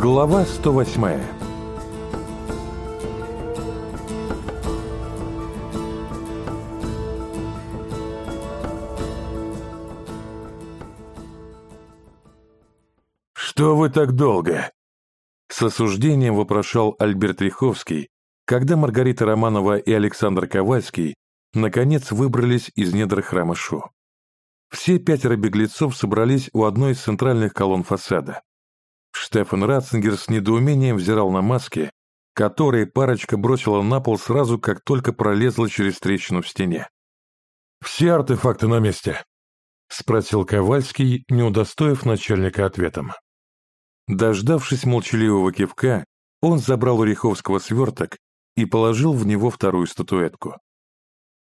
Глава 108 «Что вы так долго?» С осуждением вопрошал Альберт Риховский, когда Маргарита Романова и Александр Ковальский наконец выбрались из недр храма Шу. Все пятеро беглецов собрались у одной из центральных колонн фасада. Штефан Ратцингер с недоумением взирал на маски, которые парочка бросила на пол сразу, как только пролезла через трещину в стене. «Все артефакты на месте?» — спросил Ковальский, не удостоив начальника ответом. Дождавшись молчаливого кивка, он забрал у Риховского сверток и положил в него вторую статуэтку.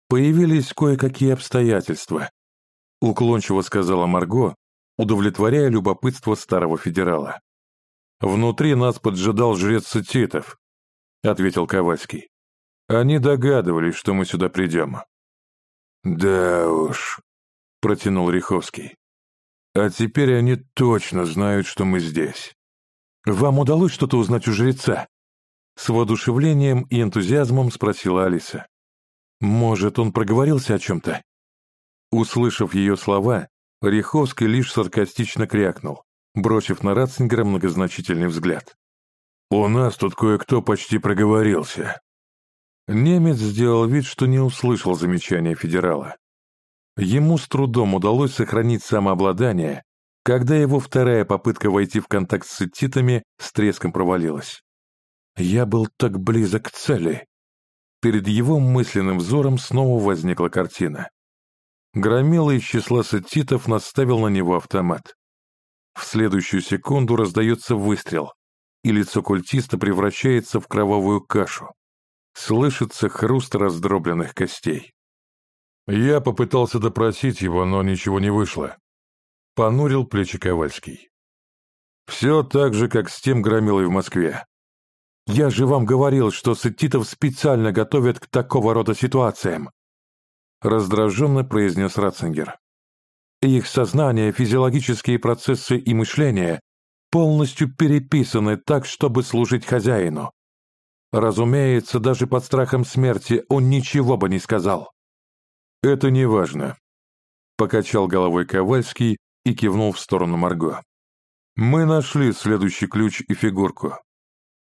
«Появились кое-какие обстоятельства», — уклончиво сказала Марго, удовлетворяя любопытство старого федерала. «Внутри нас поджидал жрец Сетитов», — ответил Ковальский. «Они догадывались, что мы сюда придем». «Да уж», — протянул Риховский. «А теперь они точно знают, что мы здесь». «Вам удалось что-то узнать у жреца?» С воодушевлением и энтузиазмом спросила Алиса. «Может, он проговорился о чем-то?» Услышав ее слова, Риховский лишь саркастично крякнул бросив на Ратцингера многозначительный взгляд. «У нас тут кое-кто почти проговорился». Немец сделал вид, что не услышал замечания федерала. Ему с трудом удалось сохранить самообладание, когда его вторая попытка войти в контакт с сетитами с треском провалилась. «Я был так близок к цели». Перед его мысленным взором снова возникла картина. Громила из числа сетитов наставил на него автомат. В следующую секунду раздается выстрел, и лицо культиста превращается в кровавую кашу. Слышится хруст раздробленных костей. Я попытался допросить его, но ничего не вышло. Понурил плечи Ковальский. Все так же, как с тем громилой в Москве. Я же вам говорил, что сетитов специально готовят к такого рода ситуациям. Раздраженно произнес Ратцингер. Их сознание, физиологические процессы и мышление полностью переписаны так, чтобы служить хозяину. Разумеется, даже под страхом смерти он ничего бы не сказал. «Это не важно», — покачал головой Ковальский и кивнул в сторону Марго. «Мы нашли следующий ключ и фигурку».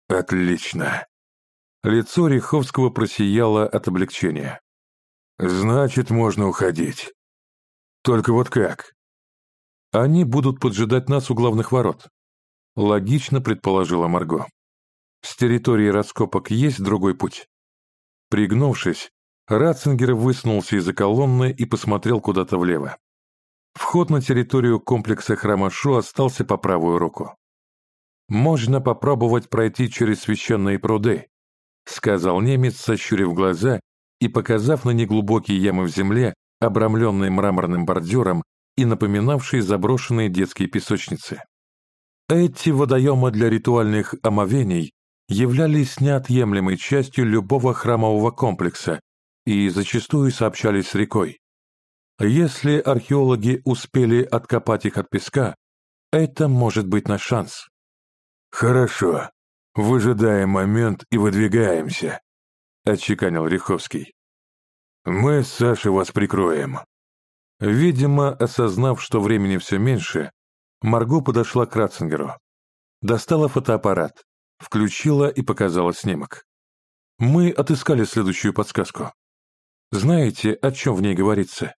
«Отлично». Лицо Риховского просияло от облегчения. «Значит, можно уходить. Только вот как? Они будут поджидать нас у главных ворот. Логично предположила Марго. С территории раскопок есть другой путь? Пригнувшись, Ратцингер высунулся из-за колонны и посмотрел куда-то влево. Вход на территорию комплекса храма Шу остался по правую руку. «Можно попробовать пройти через священные пруды», — сказал немец, сощурив глаза и показав на неглубокие ямы в земле, обрамленные мраморным бордюром и напоминавшие заброшенные детские песочницы. Эти водоемы для ритуальных омовений являлись неотъемлемой частью любого храмового комплекса и зачастую сообщались с рекой. Если археологи успели откопать их от песка, это может быть наш шанс. «Хорошо. Выжидаем момент и выдвигаемся», — отчеканил Риховский. «Мы с Сашей вас прикроем». Видимо, осознав, что времени все меньше, Марго подошла к Ратцингеру. Достала фотоаппарат, включила и показала снимок. Мы отыскали следующую подсказку. Знаете, о чем в ней говорится?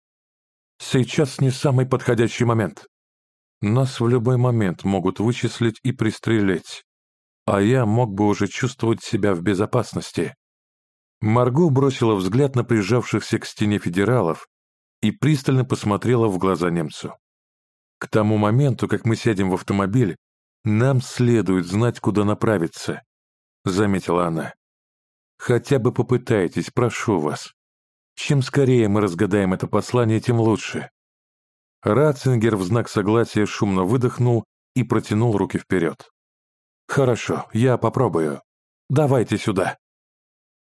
Сейчас не самый подходящий момент. Нас в любой момент могут вычислить и пристрелить, а я мог бы уже чувствовать себя в безопасности. Марго бросила взгляд на прижавшихся к стене федералов и пристально посмотрела в глаза немцу. «К тому моменту, как мы сядем в автомобиль, нам следует знать, куда направиться», — заметила она. «Хотя бы попытайтесь, прошу вас. Чем скорее мы разгадаем это послание, тем лучше». Ратцингер в знак согласия шумно выдохнул и протянул руки вперед. «Хорошо, я попробую. Давайте сюда».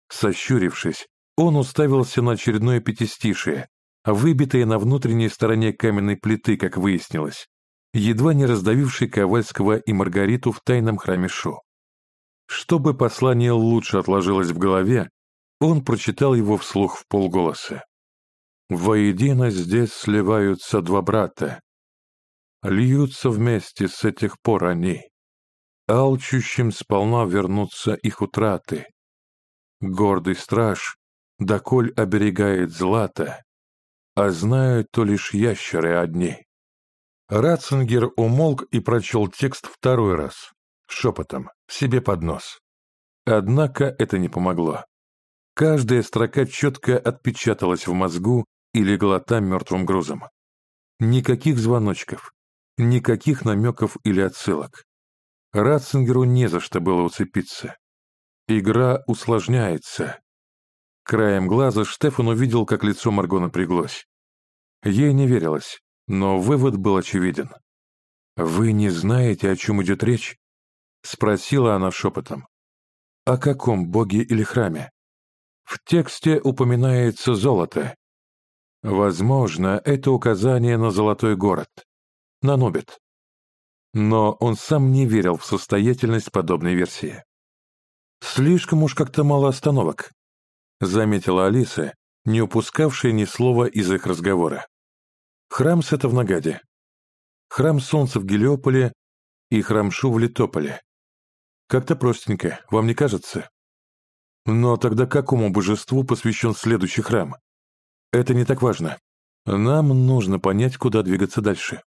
Сощурившись, он уставился на очередное пятистишие, выбитое на внутренней стороне каменной плиты, как выяснилось, едва не раздавивший Ковальского и Маргариту в тайном храме Шу. Чтобы послание лучше отложилось в голове, он прочитал его вслух в полголоса. «Воедино здесь сливаются два брата. Льются вместе с этих пор они. Алчущим сполна вернутся их утраты. Гордый страж, доколь оберегает злато, а знают то лишь ящеры одни». Ратцингер умолк и прочел текст второй раз, шепотом, себе под нос. Однако это не помогло. Каждая строка четко отпечаталась в мозгу и легла там мертвым грузом. Никаких звоночков, никаких намеков или отсылок. Ратцингеру не за что было уцепиться. Игра усложняется. Краем глаза Штефан увидел, как лицо Марго напряглось. Ей не верилось, но вывод был очевиден. «Вы не знаете, о чем идет речь?» — спросила она шепотом. «О каком боге или храме?» В тексте упоминается золото. Возможно, это указание на золотой город, на Нобит. Но он сам не верил в состоятельность подобной версии. «Слишком уж как-то мало остановок», — заметила Алиса, не упускавшая ни слова из их разговора. «Храм Сета в Нагаде, храм Солнца в Гелиополе и храм Шу в Литополе. Как-то простенько, вам не кажется?» Но тогда какому божеству посвящен следующий храм? Это не так важно. Нам нужно понять, куда двигаться дальше.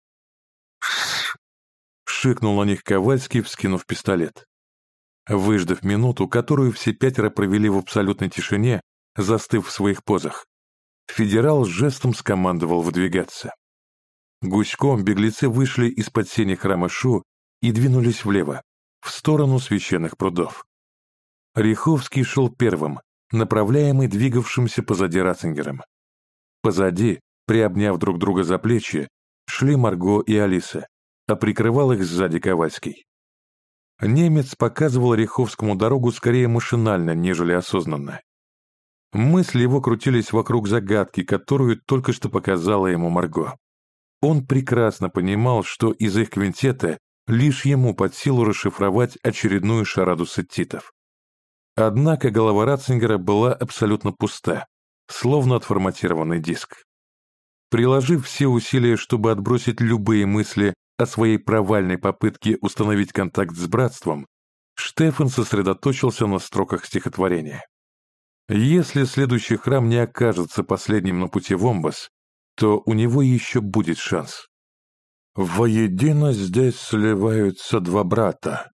Шикнул на них Ковальский, вскинув пистолет. Выждав минуту, которую все пятеро провели в абсолютной тишине, застыв в своих позах, федерал жестом скомандовал выдвигаться. Гуськом беглецы вышли из-под сени храма Шу и двинулись влево, в сторону священных прудов. Риховский шел первым, направляемый двигавшимся позади Ратцингером. Позади, приобняв друг друга за плечи, шли Марго и Алиса, а прикрывал их сзади Ковальский. Немец показывал Риховскому дорогу скорее машинально, нежели осознанно. Мысли его крутились вокруг загадки, которую только что показала ему Марго. Он прекрасно понимал, что из их квинтета лишь ему под силу расшифровать очередную шараду сеттитов. Однако голова Ратцингера была абсолютно пуста, словно отформатированный диск. Приложив все усилия, чтобы отбросить любые мысли о своей провальной попытке установить контакт с братством, Штефан сосредоточился на строках стихотворения. Если следующий храм не окажется последним на пути в Омбас, то у него еще будет шанс. «Воедино здесь сливаются два брата»,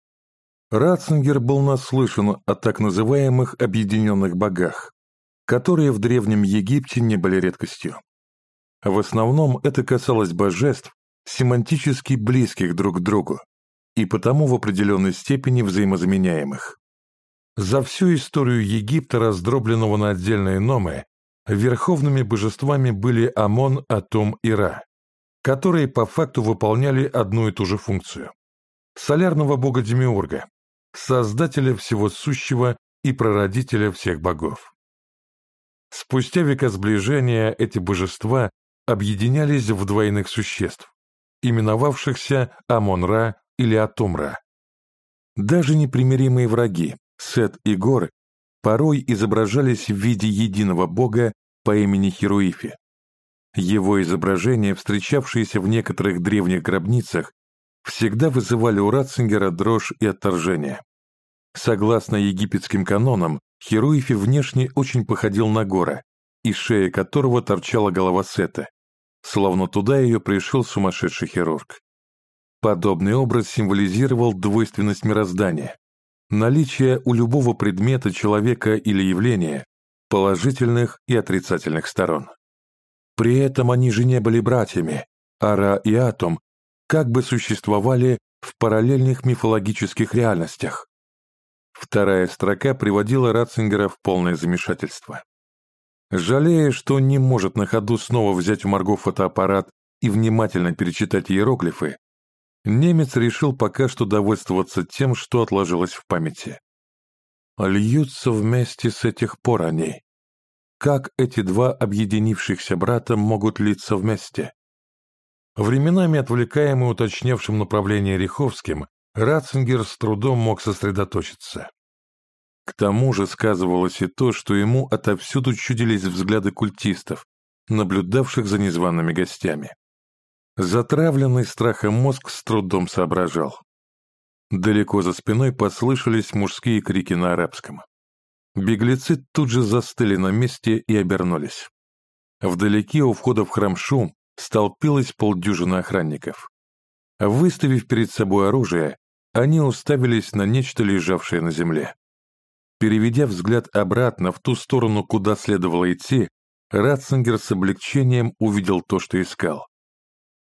Ратцингер был наслышан о так называемых объединенных богах, которые в Древнем Египте не были редкостью. В основном это касалось божеств, семантически близких друг к другу, и потому в определенной степени взаимозаменяемых. За всю историю Египта, раздробленного на отдельные номы, верховными божествами были Амон, Атом и Ра, которые по факту выполняли одну и ту же функцию. Солярного бога Демиурга, создателя всего сущего и прародителя всех богов. Спустя века сближения эти божества объединялись в двойных существ, именовавшихся Амон-Ра или Атум-Ра. Даже непримиримые враги, Сет и Гор, порой изображались в виде единого бога по имени Херуифи. Его изображения, встречавшиеся в некоторых древних гробницах, всегда вызывали у Ратцингера дрожь и отторжение. Согласно египетским канонам, Херуифи внешне очень походил на Гора, из шеи которого торчала голова Сета, словно туда ее пришел сумасшедший хирург. Подобный образ символизировал двойственность мироздания, наличие у любого предмета, человека или явления положительных и отрицательных сторон. При этом они же не были братьями, Ара и Атом как бы существовали в параллельных мифологических реальностях. Вторая строка приводила Ратцингера в полное замешательство. Жалея, что не может на ходу снова взять у Марго фотоаппарат и внимательно перечитать иероглифы, немец решил пока что довольствоваться тем, что отложилось в памяти. Льются вместе с этих пор они. Как эти два объединившихся брата могут литься вместе? Временами отвлекаемый уточнявшим направление Риховским, Ратцингер с трудом мог сосредоточиться. К тому же сказывалось и то, что ему отовсюду чудились взгляды культистов, наблюдавших за незваными гостями. Затравленный страхом мозг с трудом соображал. Далеко за спиной послышались мужские крики на арабском. Беглецы тут же застыли на месте и обернулись. Вдалеке у входа в храм Шу столпилось полдюжины охранников. Выставив перед собой оружие, они уставились на нечто лежавшее на земле. Переведя взгляд обратно в ту сторону, куда следовало идти, Ратцингер с облегчением увидел то, что искал.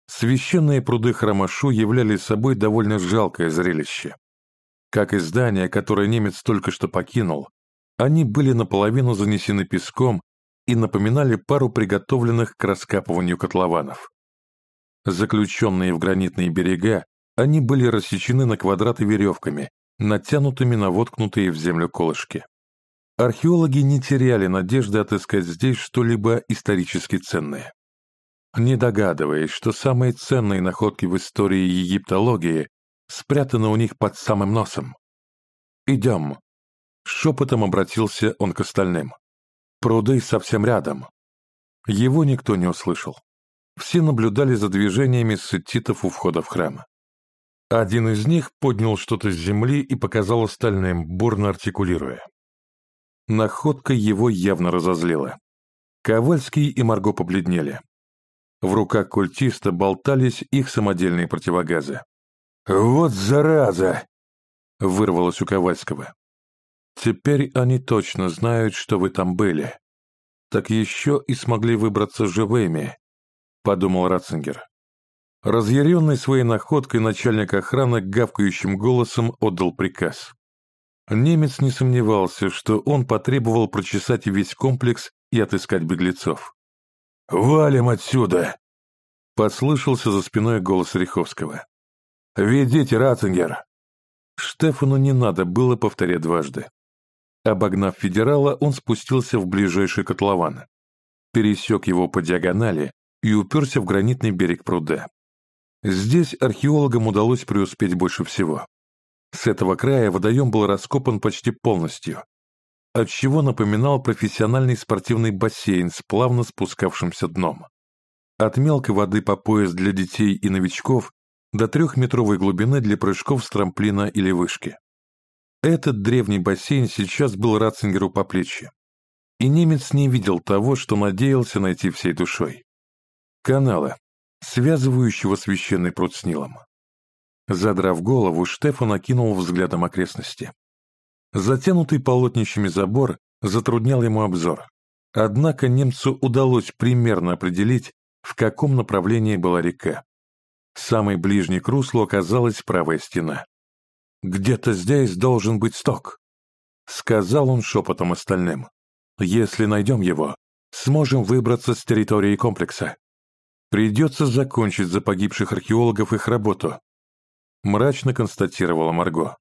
Священные пруды Храмашу являли собой довольно жалкое зрелище. Как и здание, которое немец только что покинул, они были наполовину занесены песком и напоминали пару приготовленных к раскапыванию котлованов. Заключенные в гранитные берега, они были рассечены на квадраты веревками, натянутыми на воткнутые в землю колышки. Археологи не теряли надежды отыскать здесь что-либо исторически ценное. Не догадываясь, что самые ценные находки в истории египтологии спрятаны у них под самым носом. «Идем», — шепотом обратился он к остальным. «Пруды совсем рядом». Его никто не услышал. Все наблюдали за движениями сеттитов у входа в храм. Один из них поднял что-то с земли и показал остальным, бурно артикулируя. Находка его явно разозлила. Ковальский и Марго побледнели. В руках культиста болтались их самодельные противогазы. «Вот зараза!» — вырвалось у Ковальского. «Теперь они точно знают, что вы там были. Так еще и смогли выбраться живыми», — подумал Ратцингер. Разъяренный своей находкой начальник охраны гавкающим голосом отдал приказ. Немец не сомневался, что он потребовал прочесать весь комплекс и отыскать беглецов. «Валим отсюда!» Послышался за спиной голос Риховского. «Ведите, Ратцингер!» Штефану не надо было повторять дважды. Обогнав федерала, он спустился в ближайший котлован, пересек его по диагонали и уперся в гранитный берег пруда. Здесь археологам удалось преуспеть больше всего. С этого края водоем был раскопан почти полностью, отчего напоминал профессиональный спортивный бассейн с плавно спускавшимся дном. От мелкой воды по пояс для детей и новичков до трехметровой глубины для прыжков с трамплина или вышки. Этот древний бассейн сейчас был Ратцингеру по плечи, и немец не видел того, что надеялся найти всей душой. Каналы, связывающего священный пруд с Нилом. Задрав голову, Штефан окинул взглядом окрестности. Затянутый полотнищами забор затруднял ему обзор. Однако немцу удалось примерно определить, в каком направлении была река. Самой ближней к руслу оказалась правая стена. «Где-то здесь должен быть сток», — сказал он шепотом остальным. «Если найдем его, сможем выбраться с территории комплекса». Придется закончить за погибших археологов их работу. Мрачно констатировала Марго.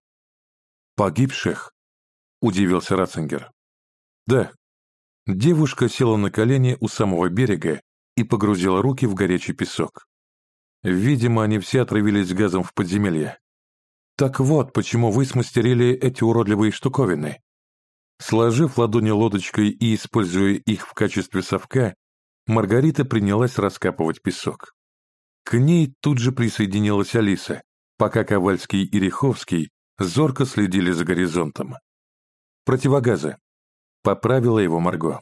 Погибших? Удивился Ратцингер. Да. Девушка села на колени у самого берега и погрузила руки в горячий песок. Видимо, они все отравились газом в подземелье. Так вот, почему вы смастерили эти уродливые штуковины. Сложив ладони лодочкой и используя их в качестве совка, Маргарита принялась раскапывать песок. К ней тут же присоединилась Алиса, пока Ковальский и Риховский зорко следили за горизонтом. «Противогазы», — поправила его Марго.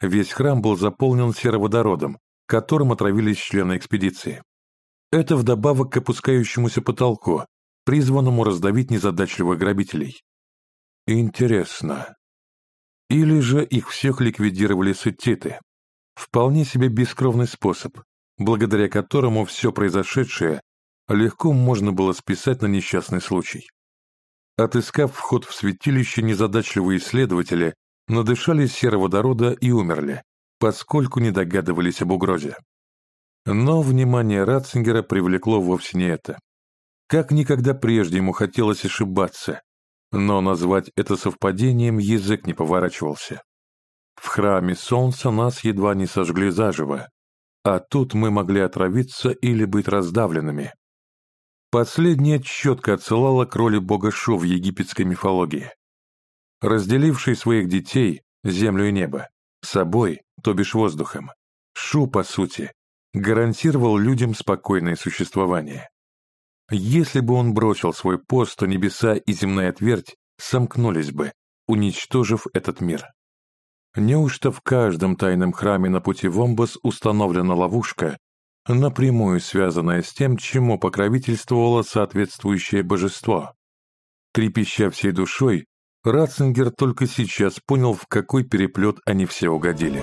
Весь храм был заполнен сероводородом, которым отравились члены экспедиции. Это вдобавок к опускающемуся потолку, призванному раздавить незадачливых грабителей. Интересно. Или же их всех ликвидировали сеттиты? Вполне себе бескровный способ, благодаря которому все произошедшее легко можно было списать на несчастный случай. Отыскав вход в святилище, незадачливые исследователи надышались сероводорода и умерли, поскольку не догадывались об угрозе. Но внимание Ратцингера привлекло вовсе не это. Как никогда прежде ему хотелось ошибаться, но назвать это совпадением язык не поворачивался. В храме солнца нас едва не сожгли заживо. а тут мы могли отравиться или быть раздавленными. Последнее четко отсылало к роли бога Шу в египетской мифологии. Разделивший своих детей, землю и небо, собой, то бишь воздухом, Шу, по сути, гарантировал людям спокойное существование. Если бы он бросил свой пост, то небеса и земная твердь сомкнулись бы, уничтожив этот мир. Неужто в каждом тайном храме на пути в Омбас установлена ловушка, напрямую связанная с тем, чему покровительствовало соответствующее божество? Трепеща всей душой, Ратцингер только сейчас понял, в какой переплет они все угодили.